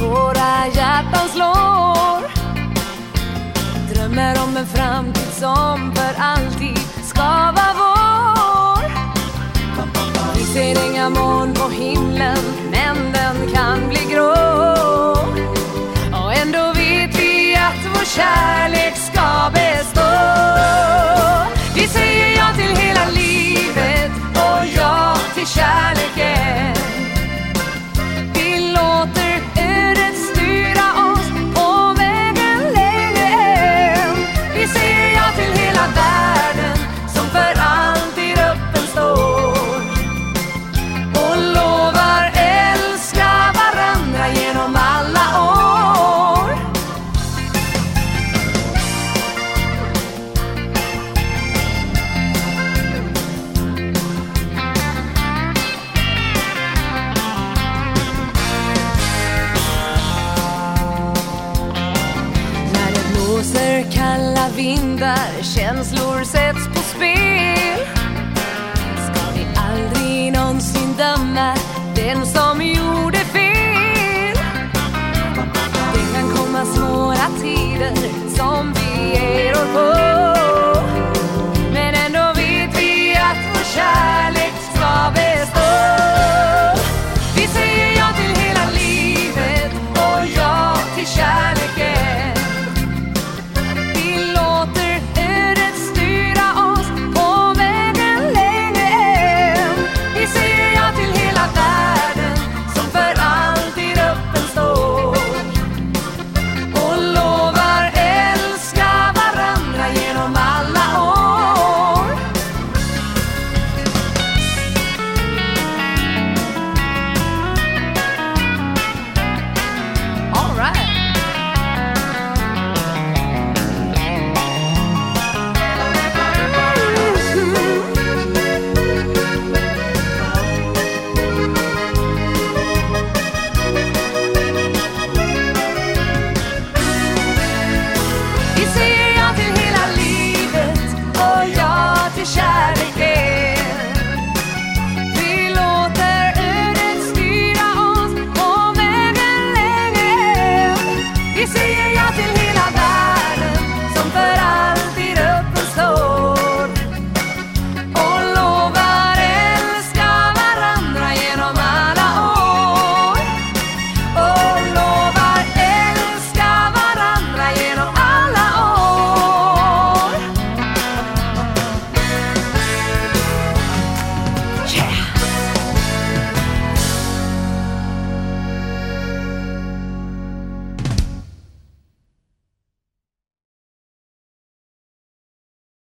våra hjärtan slår Drömmer om en framtid som för alltid ska vara vår. Vi ser inga moln på himlen men den kan blåser kalla vindar, känslor sätts på spel. Ska vi aldrig någonsin döma den som gjorde fel? Det kan komma svåra tider